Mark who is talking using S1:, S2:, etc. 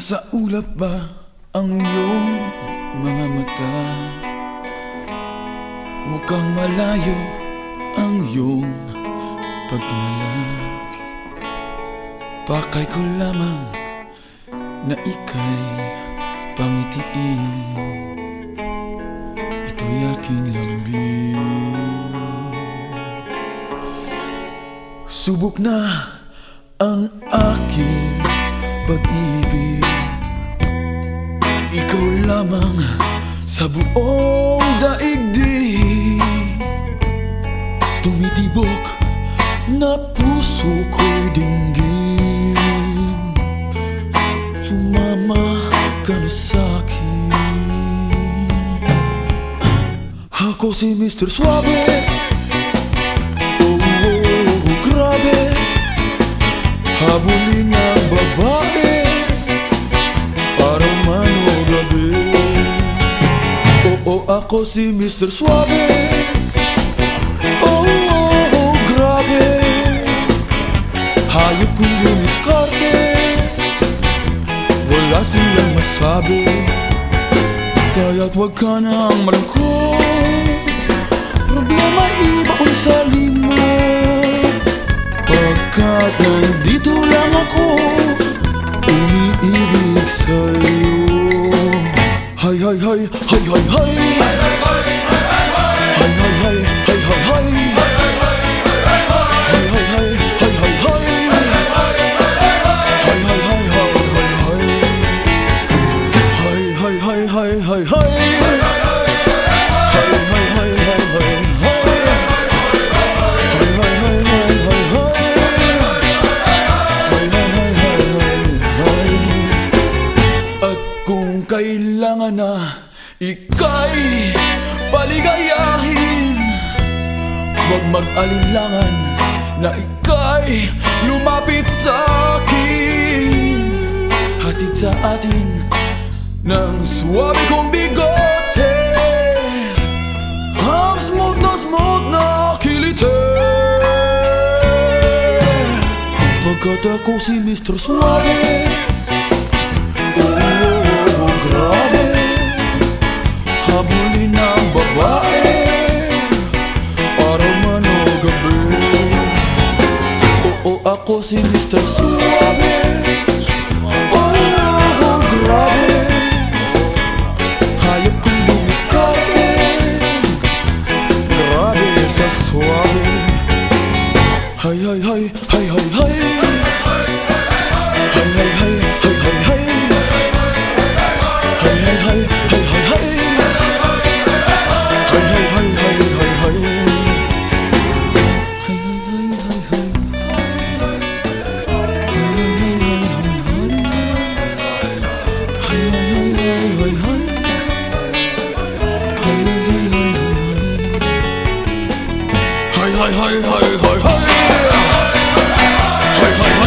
S1: Nasa ulap ba ang iyong mga mata? Mukhang malayo ang iyong pagtingala Pakay ko lamang na ika'y pangitiin. Ito'y aking lambing. Subok na ang aking pag-ibig. Ikaw lamang sa buong daigdig. Tumitibok na puso ko'y dinggin. Sumama ka na sa'kin. Ako si Mr. Suave. Oh, oh, oh, grabe. Habulin ng ako si Mr. Suave. Oh, oh, oh, grabe. Hayop kong diniskarte Wala silang masabi. Kaya't wag ka nang malungkot. Problema ibaon sa limo hơi hơi hơi hơi hơi hơi hơi hơi hơi hơi hơi hơi kailangan na ika'y paligayahin Huwag mag-alinlangan na ika'y lumapit sa akin. Hatid sa atin ng suwabe kong bigote. Ang smooth na smooth na kilite. Pagkat ako si Mr. Suave Oo, ako si Mr. 嘿嘿嘿嘿嘿嘿